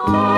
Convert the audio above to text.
Oh.